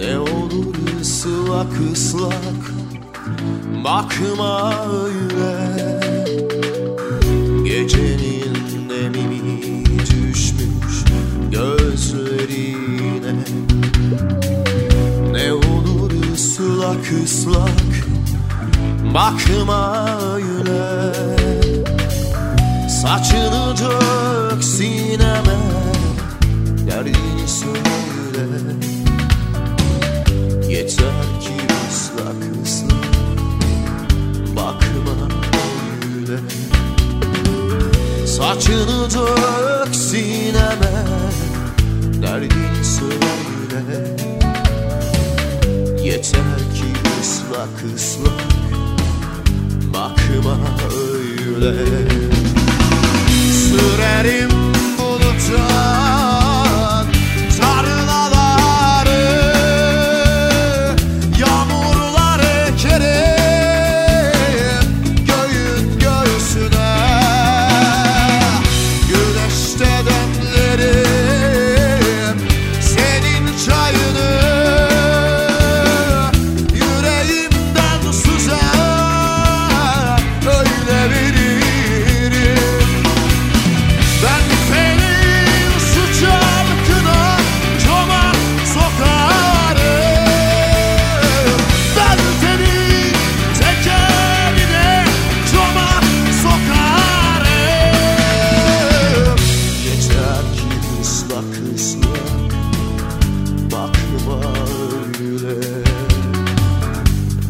Ne olur ıslak ıslak Bakma öyle. Gecenin nemini düşmüş gözlerine. Ne olur ıslak ıslak Bakma öyle. Saçını dök sineme Saçını dök sineme Derdini söyle. Yeter ki ıslak ıslak Bakma öyle. Sürerim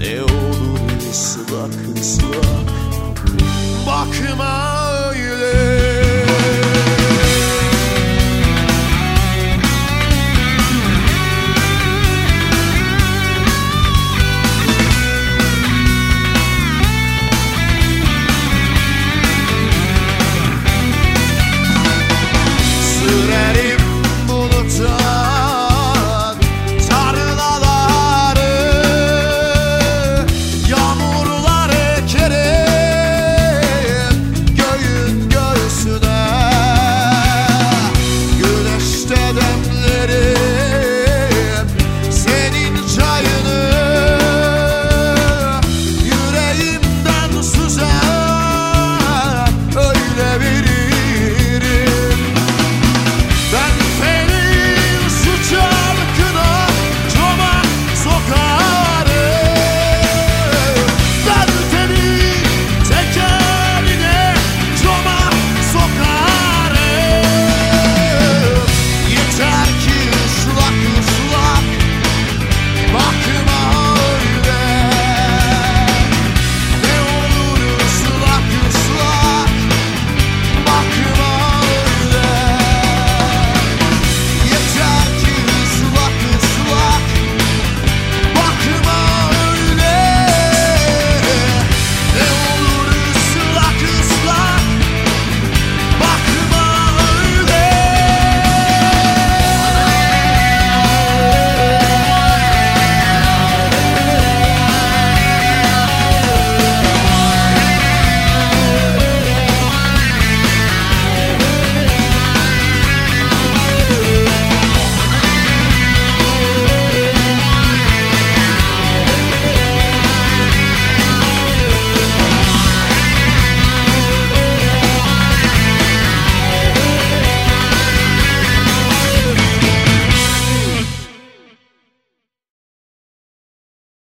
Ne olur ıslak ıslak Bakma.